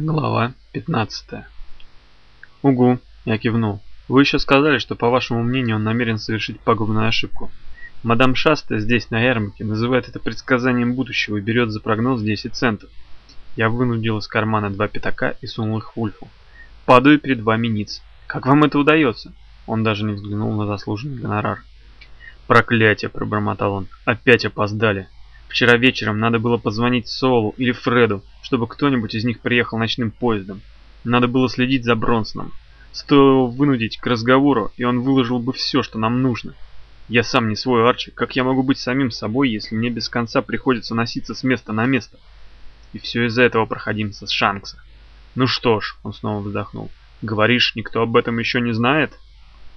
Глава 15 «Угу», я кивнул. «Вы еще сказали, что, по вашему мнению, он намерен совершить пагубную ошибку. Мадам Шаста здесь, на ярмарке, называет это предсказанием будущего и берет за прогноз 10 центов. Я вынудил из кармана два пятака и сунул их Вульфу. Падаю перед вами ниц. Как вам это удается? Он даже не взглянул на заслуженный гонорар. Проклятие, пробормотал он. Опять опоздали. Вчера вечером надо было позвонить Солу или Фреду, чтобы кто-нибудь из них приехал ночным поездом. Надо было следить за Бронсоном. Стоило вынудить к разговору, и он выложил бы все, что нам нужно. Я сам не свой Арчи, как я могу быть самим собой, если мне без конца приходится носиться с места на место? И все из-за этого проходимца с Шанкса. Ну что ж, он снова вздохнул. Говоришь, никто об этом еще не знает?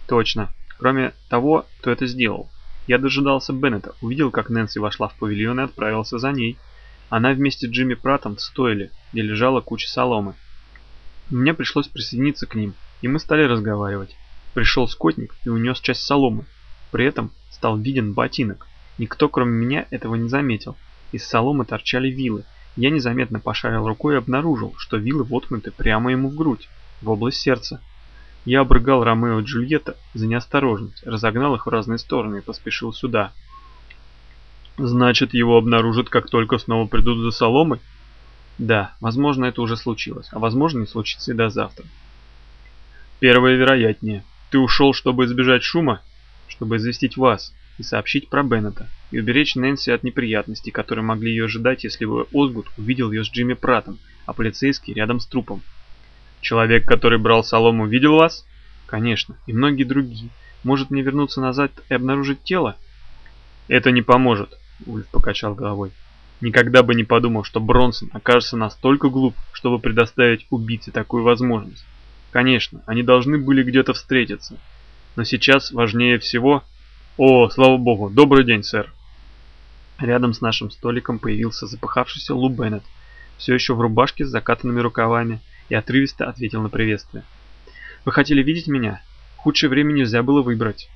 Точно, кроме того, кто это сделал. Я дожидался Беннета, увидел, как Нэнси вошла в павильон и отправился за ней. Она вместе с Джимми Пратом в стойле, где лежала куча соломы. Мне пришлось присоединиться к ним, и мы стали разговаривать. Пришел скотник и унес часть соломы. При этом стал виден ботинок. Никто, кроме меня, этого не заметил. Из соломы торчали вилы. Я незаметно пошарил рукой и обнаружил, что вилы воткнуты прямо ему в грудь, в область сердца. Я обрыгал Ромео и Джульетта за неосторожность, разогнал их в разные стороны и поспешил сюда. Значит, его обнаружат, как только снова придут за соломой? Да, возможно, это уже случилось, а возможно, не случится и до завтра. Первое вероятнее. Ты ушел, чтобы избежать шума? Чтобы известить вас и сообщить про Беннета, и уберечь Нэнси от неприятностей, которые могли ее ожидать, если бы Озгуд увидел ее с Джимми Пратом, а полицейский рядом с трупом. Человек, который брал солому, видел вас? Конечно, и многие другие. Может мне вернуться назад и обнаружить тело? Это не поможет, Ульф покачал головой. Никогда бы не подумал, что Бронсон окажется настолько глуп, чтобы предоставить убийце такую возможность. Конечно, они должны были где-то встретиться. Но сейчас важнее всего... О, слава богу, добрый день, сэр. Рядом с нашим столиком появился запыхавшийся Лу Беннет, все еще в рубашке с закатанными рукавами, и отрывисто ответил на приветствие. «Вы хотели видеть меня? Худшее время нельзя было выбрать».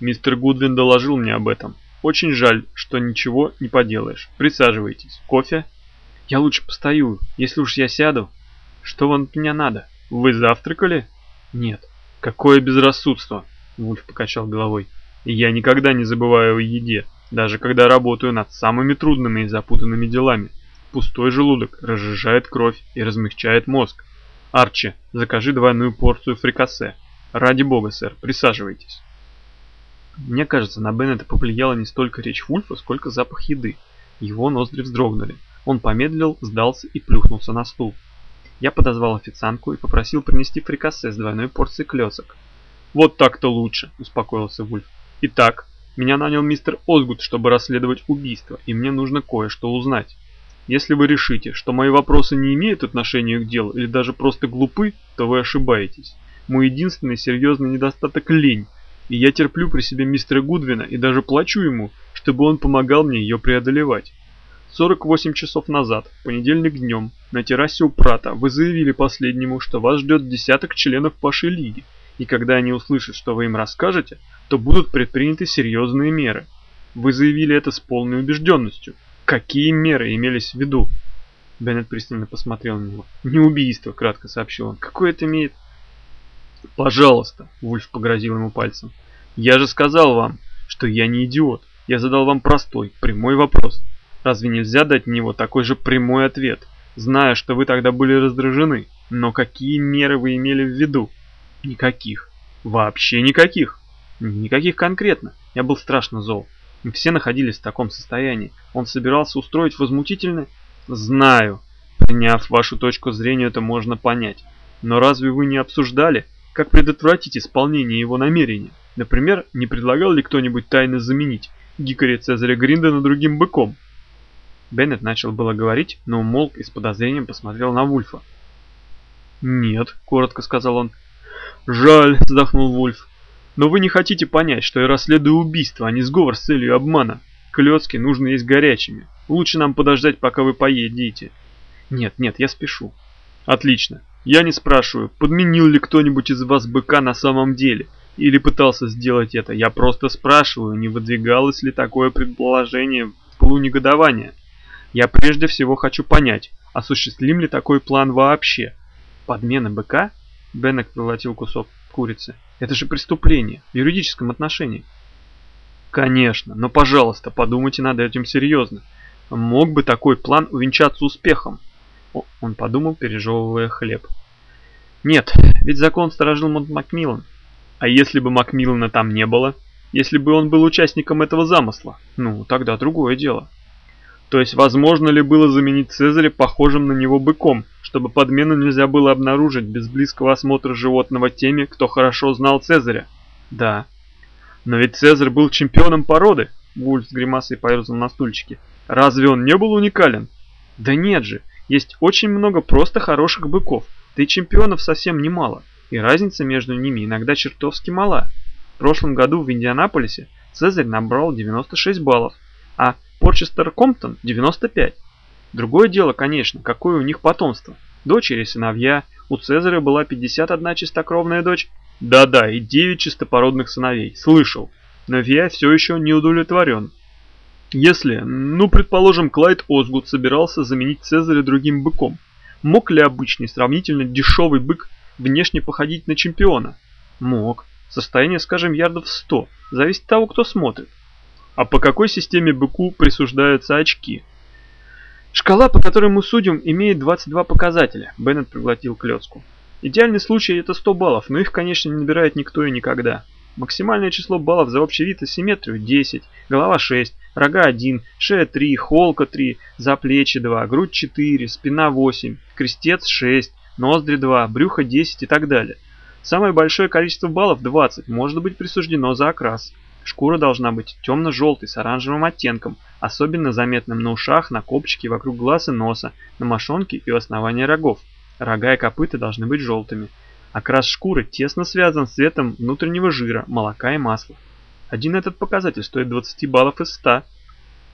«Мистер Гудвин доложил мне об этом. Очень жаль, что ничего не поделаешь. Присаживайтесь. Кофе?» «Я лучше постою. Если уж я сяду...» «Что вам от меня надо? Вы завтракали?» «Нет». «Какое безрассудство!» Вульф покачал головой. «Я никогда не забываю о еде, даже когда работаю над самыми трудными и запутанными делами. Пустой желудок разжижает кровь и размягчает мозг. Арчи, закажи двойную порцию фрикасе. Ради бога, сэр, присаживайтесь. Мне кажется, на Беннета повлияла не столько речь Вульфа, сколько запах еды. Его ноздри вздрогнули. Он помедлил, сдался и плюхнулся на стул. Я подозвал официантку и попросил принести фрикасе с двойной порцией клёцок. «Вот так-то лучше», — успокоился Вульф. «Итак, меня нанял мистер Озгуд, чтобы расследовать убийство, и мне нужно кое-что узнать. Если вы решите, что мои вопросы не имеют отношения к делу или даже просто глупы, то вы ошибаетесь. Мой единственный серьезный недостаток – лень, и я терплю при себе мистера Гудвина и даже плачу ему, чтобы он помогал мне ее преодолевать. 48 часов назад, понедельник днем, на террасе у Прата вы заявили последнему, что вас ждет десяток членов вашей лиги, и когда они услышат, что вы им расскажете, то будут предприняты серьезные меры. Вы заявили это с полной убежденностью, Какие меры имелись в виду? Беннет пристально посмотрел на него. «Не убийство», — кратко сообщил он. «Какое это имеет...» «Пожалуйста», — Вульф погрозил ему пальцем. «Я же сказал вам, что я не идиот. Я задал вам простой, прямой вопрос. Разве нельзя дать на него такой же прямой ответ, зная, что вы тогда были раздражены? Но какие меры вы имели в виду?» «Никаких. Вообще никаких. Никаких конкретно. Я был страшно зол. Все находились в таком состоянии. Он собирался устроить возмутительное... Знаю. Приняв вашу точку зрения, это можно понять. Но разве вы не обсуждали, как предотвратить исполнение его намерений? Например, не предлагал ли кто-нибудь тайно заменить Гикаря Цезаря Гриндона другим быком? Беннет начал было говорить, но умолк и с подозрением посмотрел на Вульфа. «Нет», — коротко сказал он. «Жаль», — вздохнул Вульф. Но вы не хотите понять, что я расследую убийство, а не сговор с целью обмана. Клёцки нужно есть горячими. Лучше нам подождать, пока вы поедите. Нет, нет, я спешу. Отлично. Я не спрашиваю, подменил ли кто-нибудь из вас быка на самом деле, или пытался сделать это. Я просто спрашиваю, не выдвигалось ли такое предположение в полу негодования. Я прежде всего хочу понять, осуществим ли такой план вообще. Подмена быка? Беннек проглотил кусок курицы. Это же преступление в юридическом отношении. Конечно, но пожалуйста, подумайте над этим серьезно. Мог бы такой план увенчаться успехом? Он подумал, пережевывая хлеб. Нет, ведь закон сторожил Монт Макмиллан. А если бы Макмиллана там не было? Если бы он был участником этого замысла? Ну, тогда другое дело. То есть, возможно ли было заменить Цезаря похожим на него быком, чтобы подмену нельзя было обнаружить без близкого осмотра животного теми, кто хорошо знал Цезаря? Да. Но ведь Цезарь был чемпионом породы, Вульф с гримасой поерзал на стульчике. Разве он не был уникален? Да нет же, есть очень много просто хороших быков, да и чемпионов совсем немало, и разница между ними иногда чертовски мала. В прошлом году в Индианаполисе Цезарь набрал 96 баллов, а Порчестер Комптон 95. Другое дело, конечно, какое у них потомство. Дочери, сыновья. У Цезаря была 51 чистокровная дочь. Да-да, и 9 чистопородных сыновей. Слышал. Но я все еще не удовлетворен. Если, ну предположим, Клайд Озгуд собирался заменить Цезаря другим быком, мог ли обычный, сравнительно дешевый бык внешне походить на чемпиона? Мог. Состояние, скажем, ярдов 100. Зависит от того, кто смотрит. А по какой системе быку присуждаются очки? Шкала, по которой мы судим, имеет 22 показателя. Беннет проглотил клетку. Идеальный случай это 100 баллов, но их, конечно, не набирает никто и никогда. Максимальное число баллов за общий вид и симметрию 10, голова 6, рога 1, шея 3, холка 3, за плечи 2, грудь 4, спина 8, крестец 6, ноздри 2, брюхо 10 и так далее. Самое большое количество баллов 20 может быть присуждено за окрас. Шкура должна быть темно-желтой с оранжевым оттенком, особенно заметным на ушах, на копчике, вокруг глаз и носа, на мошонке и у основания рогов. Рога и копыта должны быть желтыми. Окрас шкуры тесно связан с цветом внутреннего жира, молока и масла. Один этот показатель стоит 20 баллов из 100, а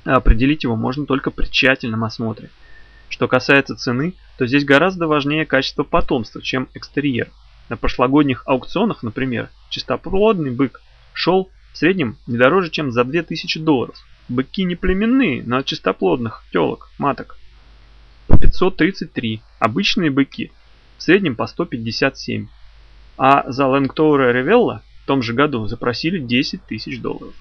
определить его можно только при тщательном осмотре. Что касается цены, то здесь гораздо важнее качество потомства, чем экстерьер. На прошлогодних аукционах, например, чистоплодный бык шел в среднем не дороже, чем за 2000 долларов. Быки не племенные, но чистоплодных телок, маток. По 533. Обычные быки в среднем по 157. А за Лэнгтоура Ревелла в том же году запросили 10 тысяч долларов.